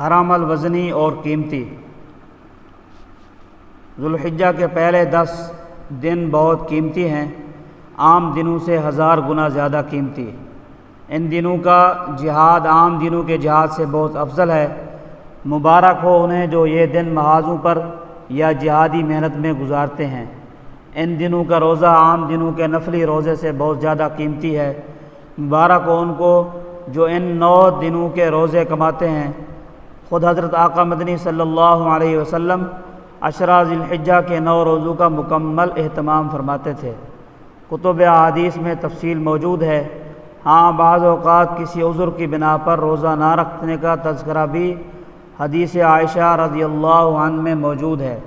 حرام الوزنی اور قیمتی۔ ذوالحجہ کے پہلے دس دن بہت قیمتی ہیں، عام دنوں سے ہزار گنا زیادہ قیمتی۔ ان دنوں کا جہاد عام دنوں کے جہاد سے بہت افضل ہے۔ مبارک ہو انہیں جو یہ دن محاذوں پر یا جہادی محنت میں گزارتے ہیں۔ ان دنوں کا روزہ عام دنوں کے نفلی روزے سے بہت زیادہ قیمتی ہے۔ مبارک ہو ان کو جو ان نو دنوں کے روزے کماتے ہیں۔ خود حضرت آقا مدنی صلی اللہ علیہ وسلم اشرا ذی کے نو روزوں کا مکمل اہتمام فرماتے تھے۔ کتب حادیث میں تفصیل موجود ہے۔ ہاں بعض اوقات کسی عذر کی بنا پر روزہ نہ رکھنے کا تذکرہ بھی حدیث عائشہ رضی اللہ عنہ میں موجود ہے۔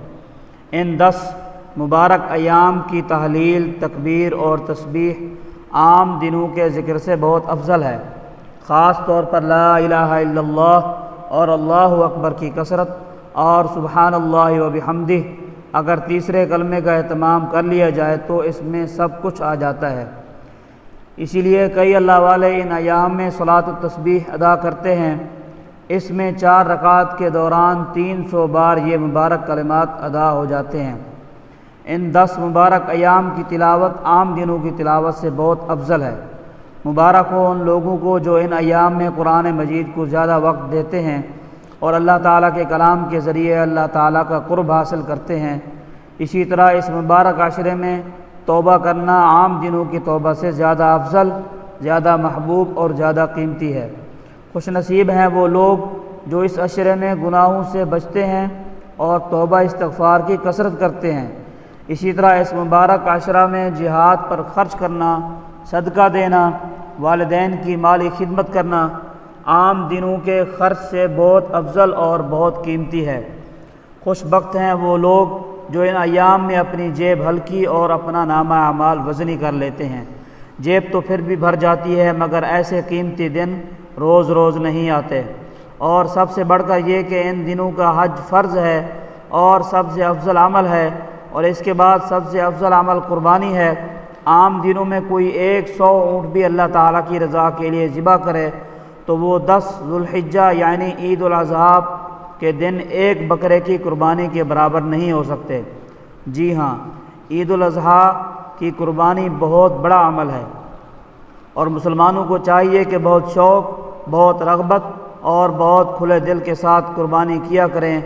ان دس مبارک ایام کی تحلیل، تکبیر اور تسبیح عام دنوں کے ذکر سے بہت افضل ہے۔ خاص طور پر لا الہ الا اللہ اور اللہ اکبر کی کثرت اور سبحان اللہ و بحمدہ، اگر تیسرے کلمے کا اہتمام کر لیا جائے تو اس میں سب کچھ آ جاتا ہے۔ اسی لیے کئی اللہ والے ان ایام میں صلاۃ التسبیح ادا کرتے ہیں۔ اس میں چار رکعت کے دوران تین سو بار یہ مبارک کلمات ادا ہو جاتے ہیں۔ ان دس مبارک ایام کی تلاوت عام دنوں کی تلاوت سے بہت افضل ہے۔ مبارک ہو ان لوگوں کو جو ان ایام میں قرآن مجید کو زیادہ وقت دیتے ہیں اور اللہ تعالیٰ کے کلام کے ذریعے اللہ تعالیٰ کا قرب حاصل کرتے ہیں۔ اسی طرح اس مبارک عشرے میں توبہ کرنا عام دنوں کی توبہ سے زیادہ افضل، زیادہ محبوب اور زیادہ قیمتی ہے۔ خوش نصیب ہیں وہ لوگ جو اس عشرے میں گناہوں سے بچتے ہیں اور توبہ استغفار کی کثرت کرتے ہیں۔ اسی طرح اس مبارک عشرہ میں جہاد پر خرچ کرنا صدقہ دینا، والدین کی مالی خدمت کرنا عام دنوں کے خرچ سے بہت افضل اور بہت قیمتی ہے۔ خوش بخت ہیں وہ لوگ جو ان ایام میں اپنی جیب ہلکی اور اپنا نامہ اعمال وزنی کر لیتے ہیں۔ جیب تو پھر بھی بھر جاتی ہے، مگر ایسے قیمتی دن روز روز نہیں آتے۔ اور سب سے بڑھ کر یہ کہ ان دنوں کا حج فرض ہے اور سب سے افضل عمل ہے، اور اس کے بعد سب سے افضل عمل قربانی ہے۔ عام دنوں میں کوئی ایک سو اونٹ بھی اللہ تعالیٰ کی رضا کے لیے ذبح کرے تو وہ دس ذوالحجہ یعنی عید الاضحیٰ کے دن ایک بکرے کی قربانی کے برابر نہیں ہو سکتے۔ جی ہاں عید الاضحیٰ کی قربانی بہت بڑا عمل ہے۔ اور مسلمانوں کو چاہیے کہ بہت شوق، بہت رغبت اور بہت کھلے دل کے ساتھ قربانی کیا کریں۔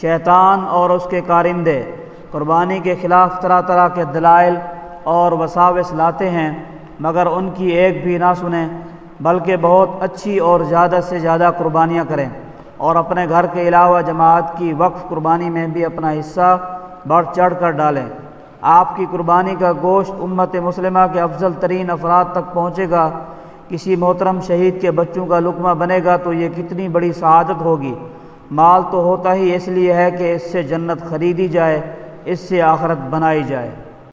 شیطان اور اس کے کارندے، قربانی کے خلاف طرح طرح کے دلائل اور وساوس لاتے ہیں، مگر ان کی ایک بھی نہ سنیں، بلکہ بہت اچھی اور زیادہ سے زیادہ قربانیاں کریں۔ اور اپنے گھر کے علاوہ جماعت کی وقف قربانی میں بھی اپنا حصہ بڑھ چڑھ کر ڈالیں۔ آپ کی قربانی کا گوشت امت مسلمہ کے افضل ترین افراد تک پہنچے گا۔ کسی محترم شہید کے بچوں کا لقمہ بنے گا تو یہ کتنی بڑی سعادت ہوگی۔ مال تو ہوتا ہی اس لیے ہے کہ اس سے جنت خریدی جائے، اس سے آخرت بنائی جائے۔